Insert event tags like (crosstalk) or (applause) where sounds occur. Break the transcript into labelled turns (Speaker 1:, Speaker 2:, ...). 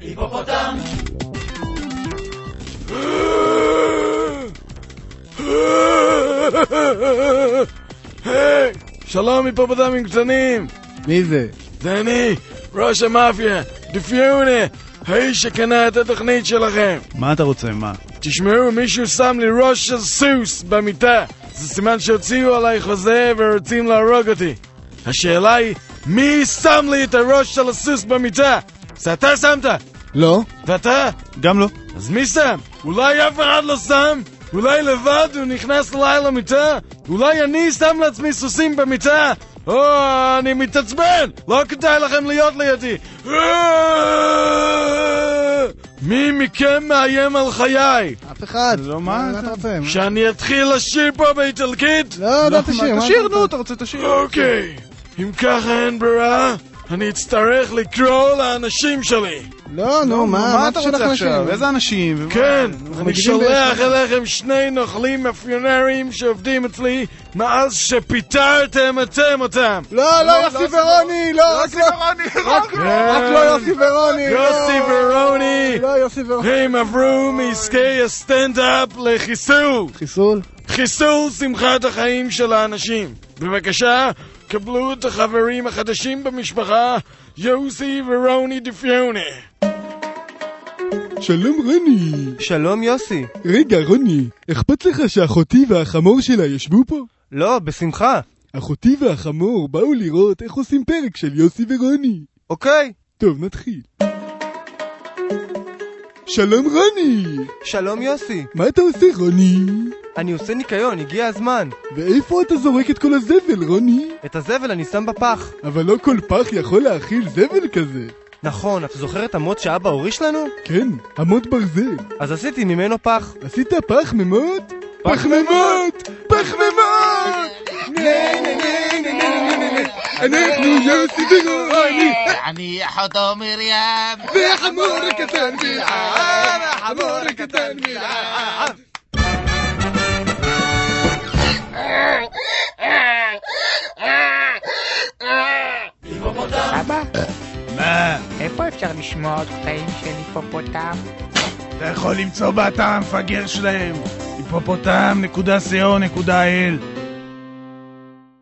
Speaker 1: היפופוטם!
Speaker 2: היי, (laughs) שלום היפופוטמים קטנים!
Speaker 3: מי זה?
Speaker 2: זה אני, ראש המאפיה, דפיונה, האיש שקנה את התוכנית שלכם.
Speaker 3: מה אתה רוצה, מה?
Speaker 2: תשמעו, מישהו שם לי ראש של סוס במיטה. זה סימן שהוציאו עליי חוזה ורוצים להרוג אותי. השאלה היא, מי שם לי את הראש של הסוס במיטה? זה אתה שמת?
Speaker 3: לא?
Speaker 2: ואתה?
Speaker 3: גם לא.
Speaker 2: אז מי שם? אולי אף אחד לא שם? אולי לבד הוא נכנס אליי למיטה? אולי אני שם לעצמי סוסים במיטה? או, אני מתעצבן! לא כדאי לכם להיות לידי! מי מכם מאיים על חיי?
Speaker 3: אף אחד.
Speaker 4: לא, מה?
Speaker 3: אתה רוצה?
Speaker 2: שאני אתחיל לשיר פה באיטלקית?
Speaker 3: לא, לא תשאיר, אתה
Speaker 4: נו? אתה רוצה תשאיר.
Speaker 2: אוקיי, אם ככה אין ברירה, אני אצטרך לקרוא לאנשים שלי.
Speaker 3: לא, נו, מה?
Speaker 4: אתה רוצה עכשיו? איזה אנשים?
Speaker 2: כן, אני שולח. אליכם שני נוכלים מאפיונרים שעובדים אצלי מאז שפיטרתם אתם אותם.
Speaker 3: לא, לא, יוסי ורוני! לא, רק לא- רק רק לא יוסי ורוני!
Speaker 2: יוסי
Speaker 3: לא.
Speaker 2: ורוני!
Speaker 3: לא, יוסי ורוני.
Speaker 2: הם עברו מעסקי הסטנדאפ לחיסול.
Speaker 3: חיסול?
Speaker 2: חיסול שמחת החיים של האנשים. בבקשה, קבלו את החברים החדשים במשפחה, יוסי ורוני דפיונה.
Speaker 5: שלום רוני.
Speaker 6: שלום יוסי.
Speaker 5: רגע רוני, אכפת לך שאחותי והחמור שלה ישבו פה?
Speaker 6: לא, בשמחה.
Speaker 5: אחותי והחמור באו לראות איך עושים פרק של יוסי ורוני.
Speaker 6: אוקיי.
Speaker 5: טוב, נתחיל. שלום רוני!
Speaker 6: שלום יוסי.
Speaker 5: מה אתה עושה רוני?
Speaker 6: אני עושה ניקיון, הגיע הזמן.
Speaker 5: ואיפה אתה זורק את כל הזבל רוני?
Speaker 6: את הזבל אני שם בפח.
Speaker 5: אבל לא כל פח יכול להכיל זבל כזה.
Speaker 6: נכון, אתה זוכר את המוט שאבא הוריש לנו?
Speaker 5: כן, אמות ברזל.
Speaker 6: אז עשיתי ממנו פח.
Speaker 5: עשית פחמימות? פחמימות! פחמימות! אנחנו יוסי ורוני!
Speaker 1: אני אחותו מרים!
Speaker 5: והחמור הקטן בלעם! החמור הקטן בלעם!
Speaker 7: איפה אפשר לשמוע עוד קטעים של היפופוטם?
Speaker 4: אתה יכול למצוא באתר המפגר שלהם היפופוטם.co.il